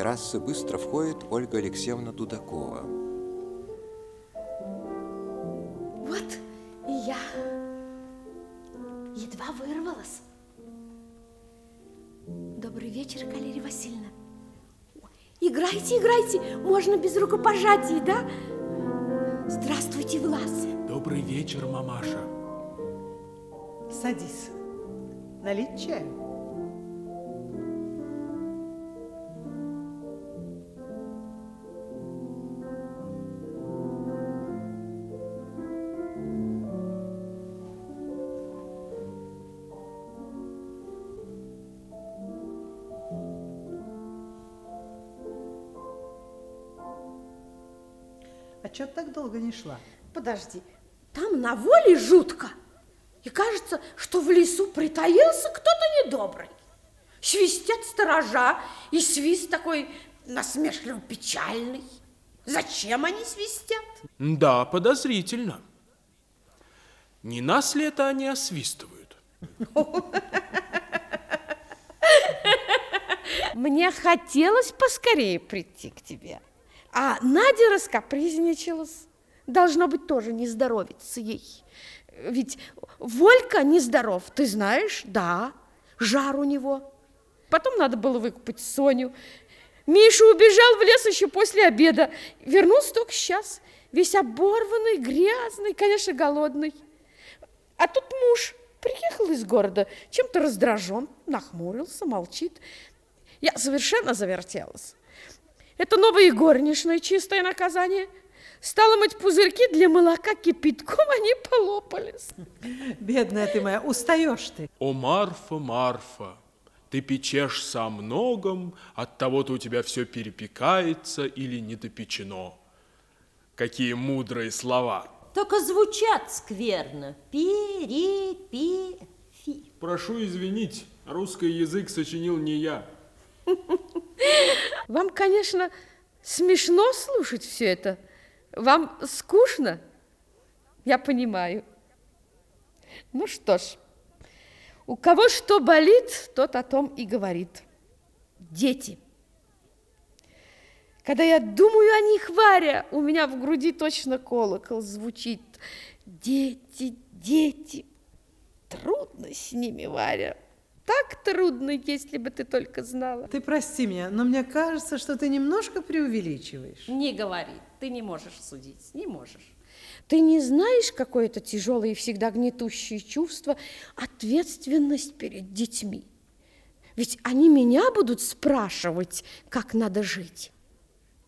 террасы быстро входит Ольга Алексеевна Дудакова. Вот и я едва вырвалась. Добрый вечер, Калерия Васильевна. Играйте, играйте, можно без рукопожатий, да? Здравствуйте, Влас. Добрый вечер, мамаша. Садись. Налить чаю? А чё так долго не шла? Подожди, там на воле жутко. И кажется, что в лесу притаился кто-то недобрый. Свистят сторожа, и свист такой насмешливо печальный. Зачем они свистят? Да, подозрительно. Не нас ли это они освистывают? Мне хотелось поскорее прийти к тебе. А Надя раскапризничалась. Должно быть, тоже не здоровится ей. Ведь Волька нездоров, ты знаешь? Да, жар у него. Потом надо было выкупать Соню. Миша убежал в лес еще после обеда. Вернулся только сейчас. Весь оборванный, грязный, конечно, голодный. А тут муж приехал из города, чем-то раздражен, нахмурился, молчит. Я совершенно завертелась. Это новая горничная, чистое наказание. Стала мыть пузырьки для молока кипятком, они полопались. Бедная ты моя, устаешь ты. О, Марфа, Марфа, ты печешься о многом, от того-то у тебя все перепекается или недопечено. Какие мудрые слова. Только звучат скверно. Перепи. Прошу извинить, русский язык сочинил не я. Вам, конечно, смешно слушать все это. Вам скучно? Я понимаю. Ну что ж, у кого что болит, тот о том и говорит. Дети. Когда я думаю о них, Варя, у меня в груди точно колокол звучит. Дети, дети. Трудно с ними, Варя. Так трудно, если бы ты только знала. Ты прости меня, но мне кажется, что ты немножко преувеличиваешь. Не говори, ты не можешь судить, не можешь. Ты не знаешь, какое это тяжелое и всегда гнетущее чувство ответственность перед детьми. Ведь они меня будут спрашивать, как надо жить.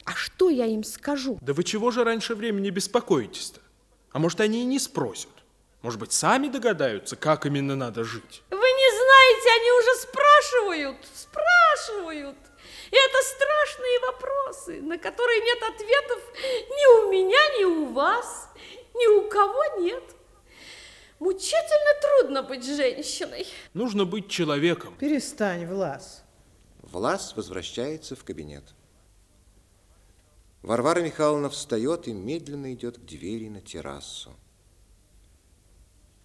А что я им скажу? Да вы чего же раньше времени беспокоитесь-то? А может, они и не спросят? Может быть, сами догадаются, как именно надо жить? Знаете, они уже спрашивают, спрашивают. И это страшные вопросы, на которые нет ответов ни у меня, ни у вас, ни у кого нет. Мучительно трудно быть женщиной. Нужно быть человеком. Перестань, Влас. Влас возвращается в кабинет. Варвара Михайловна встает и медленно идет к двери на террасу.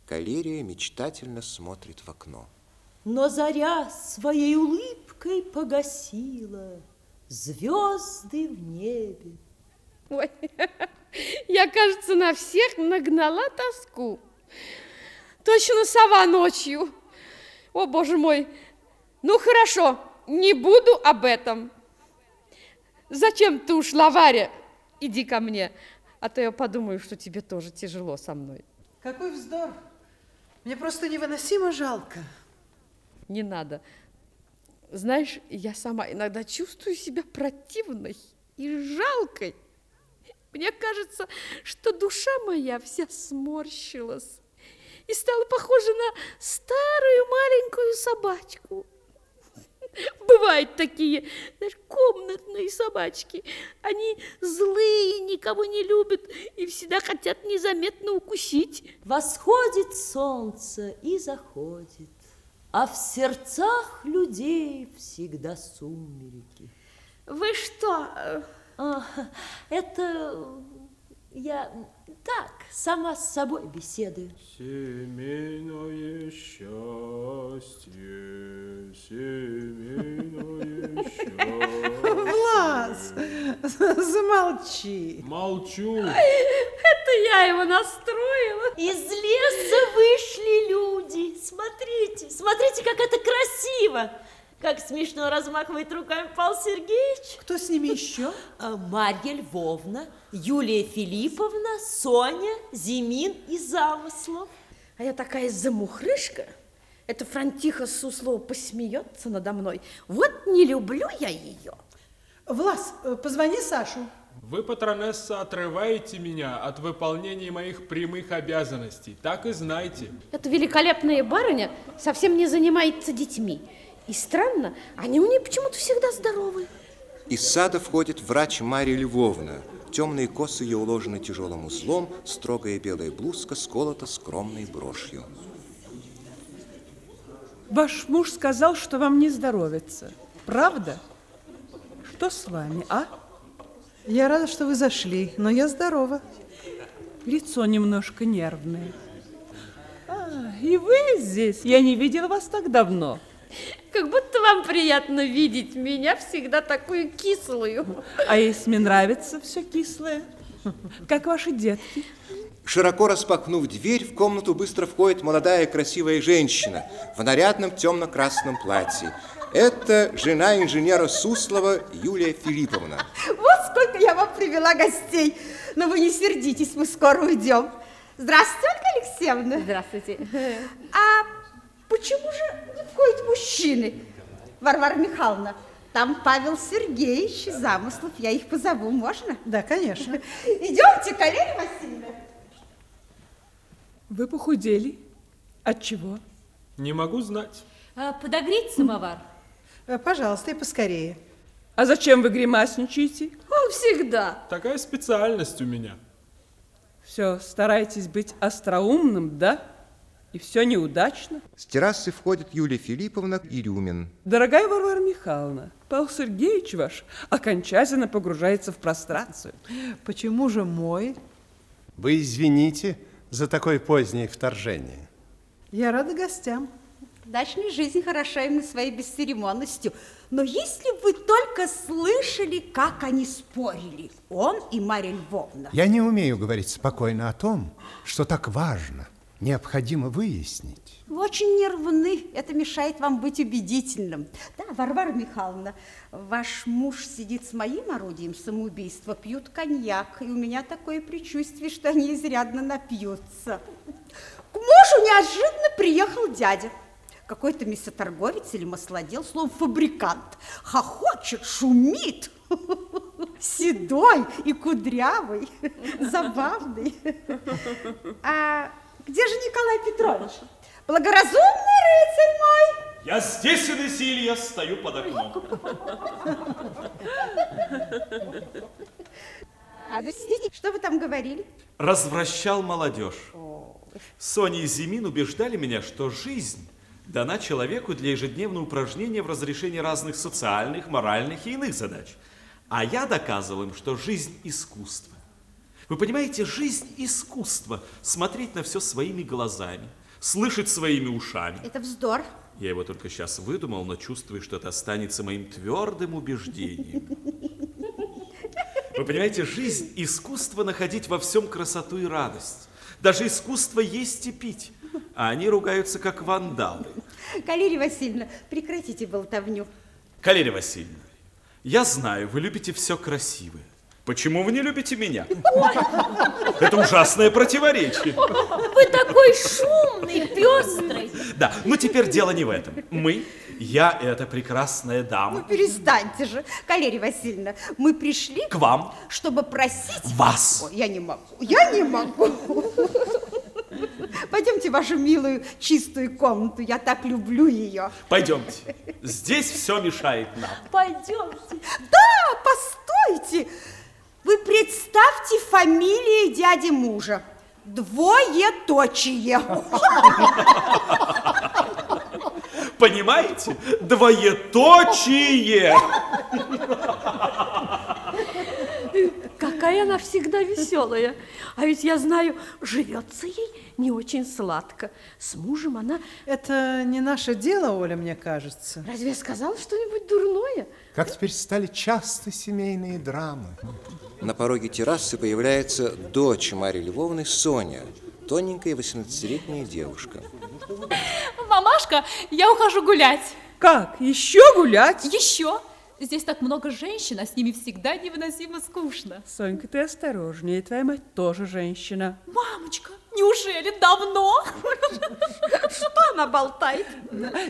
Калерия мечтательно смотрит в окно. Но заря своей улыбкой погасила звезды в небе. Ой, я, кажется, на всех нагнала тоску. Точно сова ночью. О, боже мой. Ну, хорошо, не буду об этом. Зачем ты ушла, Варя? Иди ко мне, а то я подумаю, что тебе тоже тяжело со мной. Какой вздор. Мне просто невыносимо жалко. Не надо. Знаешь, я сама иногда чувствую себя противной и жалкой. Мне кажется, что душа моя вся сморщилась и стала похожа на старую маленькую собачку. Бывают такие, знаешь, комнатные собачки. Они злые, никого не любят и всегда хотят незаметно укусить. Восходит солнце и заходит, а в сердцах людей всегда сумерки. Вы что? э, А, это Я так, сама с собой беседую. Семейное счастье, семейное счастье. Влас, замолчи. Молчу. Это я его настроила. Из леса вышли люди. Смотрите, смотрите, как это красиво. Как смешно размахивает руками Павел Сергеевич. Кто с ними еще? А, Марья Львовна, Юлия Филипповна, Соня, Зимин и Замыслов. А я такая замухрышка. Это Франтиха Суслова посмеется надо мной. Вот не люблю я ее. Влас, э, позвони Сашу. Вы, патронесса, отрываете меня от выполнения моих прямых обязанностей. Так и знайте. Эта великолепная барыня совсем не занимается детьми. И странно, они у нее почему-то всегда здоровы. Из сада входит врач Марья Львовна. Темные косы ее уложены тяжелым узлом, строгая белая блузка сколота скромной брошью. Ваш муж сказал, что вам не здоровится. Правда? Что с вами, а? Я рада, что вы зашли, но я здорова. Лицо немножко нервное. А, и вы здесь? Я не видела вас так давно. Как будто вам приятно видеть меня всегда такую кислую. А если мне нравится все кислое? Как ваши детки? Широко распахнув дверь, в комнату быстро входит молодая красивая женщина в нарядном темно-красном платье. Это жена инженера Суслова Юлия Филипповна. Вот сколько я вам привела гостей. Но вы не сердитесь, мы скоро уйдем. Здравствуйте, Ольга Алексеевна. Здравствуйте. А почему же входят мужчины? Варвара Михайловна, там Павел Сергеевич Замыслов. Я их позову, можно? Да, конечно. Идемте, Калерия Васильевна. Вы похудели. От чего? Не могу знать. А, подогреть самовар? Э, Пожалуйста, и поскорее. А зачем вы гримасничаете? Он всегда. Такая специальность у меня. Все, старайтесь быть остроумным, да? И все неудачно. С террасы входит Юлия Филипповна и Рюмин. Дорогая Варвара Михайловна, Павел Сергеевич ваш окончательно погружается в прострацию. Почему же мой? Вы извините за такое позднее вторжение. Я рада гостям. Дачная жизнь хороша именно своей бесцеремонностью. Но если бы вы только слышали, как они спорили, он и Марья Львовна. Я не умею говорить спокойно о том, что так важно, необходимо выяснить. Вы очень нервны, это мешает вам быть убедительным. Да, Варвара Михайловна, ваш муж сидит с моим орудием самоубийства, пьют коньяк, и у меня такое предчувствие, что они изрядно напьются. К мужу неожиданно приехал дядя. Какой-то мясоторговец или маслодел, словом, фабрикант. Хохочет, шумит. Седой и кудрявый, забавный. А где же Николай Петрович? Благоразумный рыцарь мой! Я здесь, Инесилия, стою под окном. А, сидите. Что вы там говорили? Развращал молодежь. Соня и Зимин убеждали меня, что жизнь дана человеку для ежедневного упражнения в разрешении разных социальных, моральных и иных задач. А я доказывал им, что жизнь – искусство. Вы понимаете, жизнь – искусство. Смотреть на все своими глазами, слышать своими ушами. Это вздор. Я его только сейчас выдумал, но чувствую, что это останется моим твердым убеждением. Вы понимаете, жизнь – искусство находить во всем красоту и радость. Даже искусство есть и пить. А они ругаются, как вандалы. Калерия Васильевна, прекратите болтовню. Калерия Васильевна, я знаю, вы любите все красивое. Почему вы не любите меня? Это ужасное противоречие. Вы такой шумный, пестрый. Да, но теперь дело не в этом. Мы, я, эта прекрасная Ну, дама, перестаньте же, Калерия Васильевна. Мы пришли, к вам, чтобы просить... вас. Ой, я не могу, я не могу. Пойдемте в вашу милую чистую комнату, я так люблю ее. Пойдемте. Здесь все мешает нам. Пойдемте. Да, постойте. Вы представьте фамилии дяди мужа. Двоеточие. Понимаете? Двоеточие. Как какая она всегда веселая. А ведь я знаю, живется ей не очень сладко. С мужем она... Это не наше дело, Оля, мне кажется. Разве я сказала что-нибудь дурное? Как теперь стали часто семейные драмы. На пороге террасы появляется дочь Марьи Львовны Соня, тоненькая 18-летняя девушка. Мамашка, я ухожу гулять. Как? Еще гулять? Еще? Здесь так много женщин, а с ними всегда невыносимо скучно. Сонька, ты осторожнее, твоя мать тоже женщина. Мамочка, неужели давно? Что она болтает?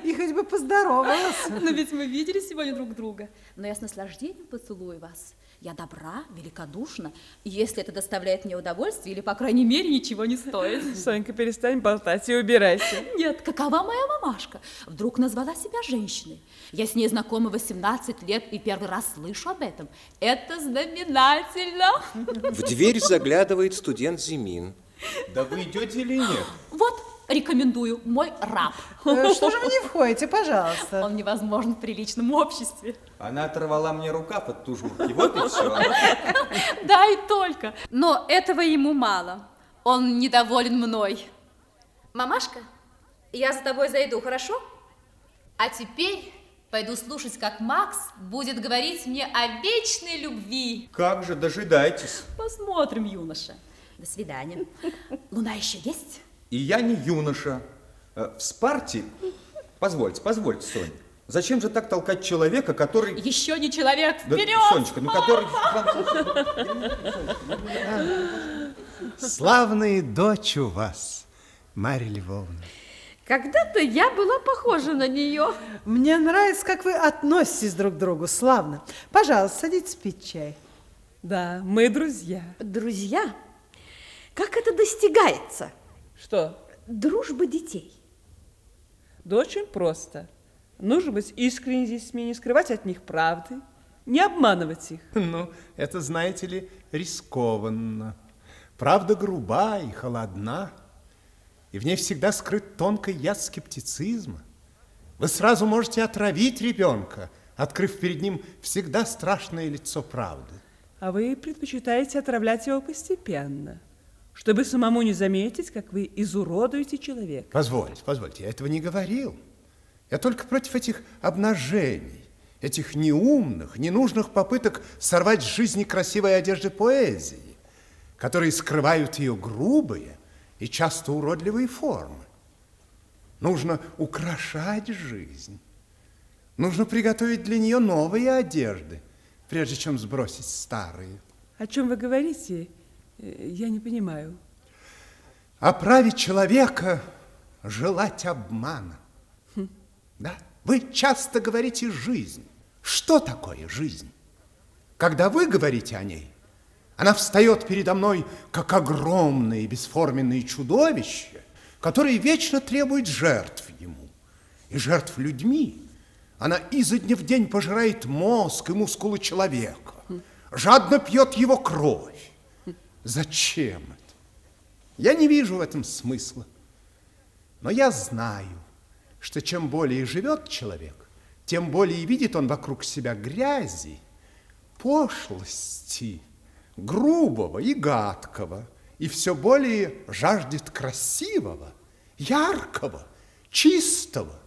И хоть бы поздоровалась. Но ведь мы видели сегодня друг друга. Но я с наслаждением поцелую вас. Я добра, великодушна, и если это доставляет мне удовольствие, или, по крайней мере, ничего не стоит. Сонька, перестань болтать и убирайся. Нет, какова моя мамашка? Вдруг назвала себя женщиной. Я с ней знакома 18 лет и первый раз слышу об этом. Это знаменательно. В дверь заглядывает студент Зимин. Да вы идете или нет? Вот, рекомендую, мой раб. Э, Что же вы не входите, пожалуйста? Он невозможен в приличном обществе. Она оторвала мне рукав от тужурки, вот и все. Да и только. Но этого ему мало. Он недоволен мной. Мамашка, я за тобой зайду, хорошо? А теперь пойду слушать, как Макс будет говорить мне о вечной любви. Как же, дожидайтесь. Посмотрим, юноша. До свидания. Луна еще есть? И я не юноша. Э, В Спарте... Позвольте, позвольте, Соня. Зачем же так толкать человека, который... Еще не человек. Да, Вперед! Сонечка, ну который... Славная дочь у вас, Марья Львовна. Когда-то я была похожа на нее. Мне нравится, как вы относитесь друг к другу. Славно. Пожалуйста, садитесь пить чай. Да, мы друзья. Друзья, как это достигается? Что? Дружба детей. Да очень просто. Нужно быть искренне с детьми, не скрывать от них правды, не обманывать их. Ну, это, знаете ли, рискованно. Правда груба и холодна, и в ней всегда скрыт тонкий яд скептицизма. Вы сразу можете отравить ребенка, открыв перед ним всегда страшное лицо правды. А вы предпочитаете отравлять его постепенно, чтобы самому не заметить, как вы изуродуете человека. Позвольте, позвольте, я этого не говорил. Я только против этих обнажений, этих неумных, ненужных попыток сорвать с жизни красивой одежды поэзии, которые скрывают ее грубые и часто уродливые формы. Нужно украшать жизнь. Нужно приготовить для нее новые одежды, прежде чем сбросить старые. О чем вы говорите, я не понимаю. Оправить человека – желать обмана. Да? Вы часто говорите «жизнь». Что такое жизнь? Когда вы говорите о ней, она встает передо мной, как огромное и бесформенное чудовище, которое вечно требует жертв ему. И жертв людьми. Она изо дня в день пожирает мозг и мускулы человека, жадно пьет его кровь. Зачем это? Я не вижу в этом смысла. Но я знаю, что чем более живет человек, тем более видит он вокруг себя грязи, пошлости, грубого и гадкого, и все более жаждет красивого, яркого, чистого.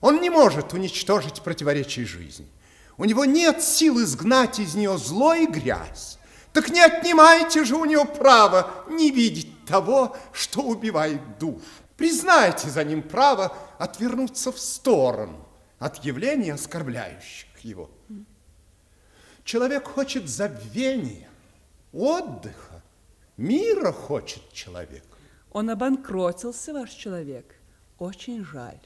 Он не может уничтожить противоречий жизни. У него нет сил изгнать из нее зло и грязь. Так не отнимайте же у него право не видеть того, что убивает душу. Признайте за ним право отвернуться в сторону от явлений, оскорбляющих его. Человек хочет забвения, отдыха, мира хочет человек. Он обанкротился, ваш человек. Очень жаль.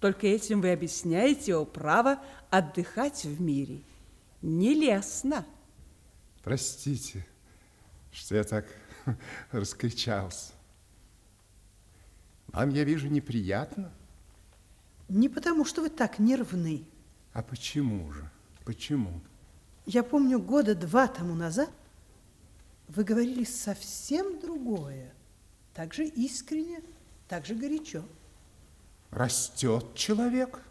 Только этим вы объясняете его право отдыхать в мире. Нелестно. Простите, что я так раскричался. Вам, я вижу, неприятно? Не потому, что вы так нервны. А почему же? Почему? Я помню, года два тому назад вы говорили совсем другое. Так же искренне, так же горячо. Растет человек,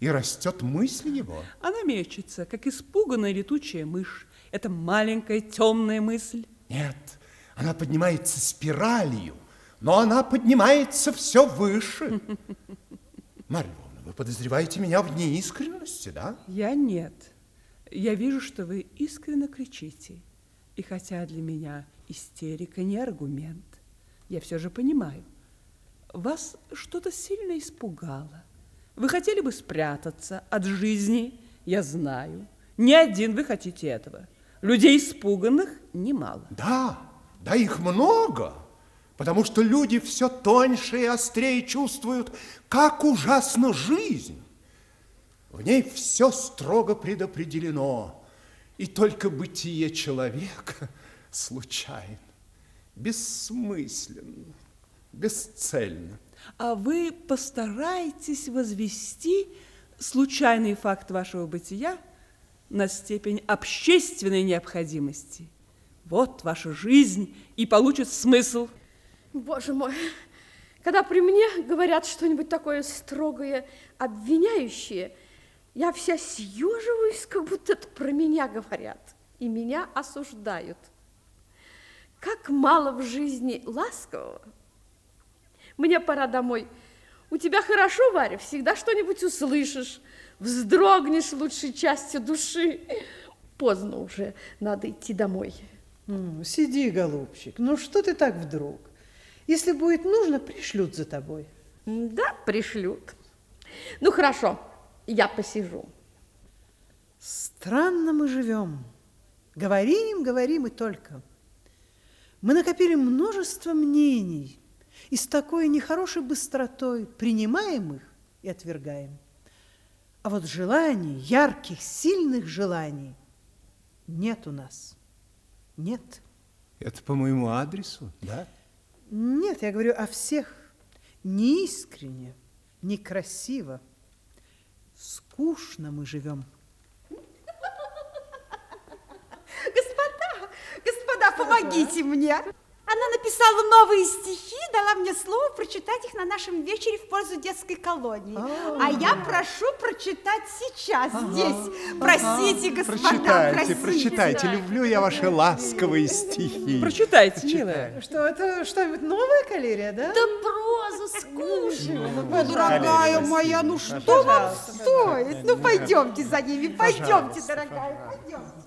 и растет мысль его. Она мечется, как испуганная летучая мышь. Это маленькая темная мысль. Нет, она поднимается спиралью, но она поднимается все выше. Марья Львовна, вы подозреваете меня в неискренности, да? Я нет. Я вижу, что вы искренне кричите. И хотя для меня истерика не аргумент, я все же понимаю, вас что-то сильно испугало. Вы хотели бы спрятаться от жизни, я знаю. Не один вы хотите этого. Людей испуганных немало. Да, да их много, потому что люди все тоньше и острее чувствуют, как ужасна жизнь. В ней все строго предопределено, и только бытие человека случайно, бессмысленно, бесцельно. А вы постарайтесь возвести случайный факт вашего бытия на степень общественной необходимости. Вот ваша жизнь и получит смысл. Боже мой, когда при мне говорят что-нибудь такое строгое, обвиняющее, я вся съеживаюсь, как будто это про меня говорят, и меня осуждают. Как мало в жизни ласкового. Мне пора домой. У тебя хорошо, Варя, всегда что-нибудь услышишь, вздрогнешь лучшей частью души. Поздно уже, надо идти домой. Ну, сиди, голубчик, ну что ты так вдруг? Если будет нужно, пришлют за тобой. Да, пришлют. Ну, хорошо, я посижу. Странно мы живем. Говорим, говорим и только. Мы накопили множество мнений и с такой нехорошей быстротой принимаем их и отвергаем. А вот желаний, ярких, сильных желаний нет у нас. Нет. Это по моему адресу, да? Нет, я говорю о всех. Неискренне, некрасиво. Скучно мы живем. Господа, господа, помогите мне. Она написала новые стихи, дала мне слово прочитать их на нашем вечере в пользу детской колонии. А я прошу прочитать сейчас здесь. Простите, господа, Прочитайте, простите. прочитайте. Люблю я ваши ласковые стихи. Прочитайте, милая. Что, это что-нибудь новое, Калерия, да? Да проза скучно. Ну, дорогая моя, ну что вам стоит? Ну, пойдемте за ними, пойдемте, дорогая, пойдемте.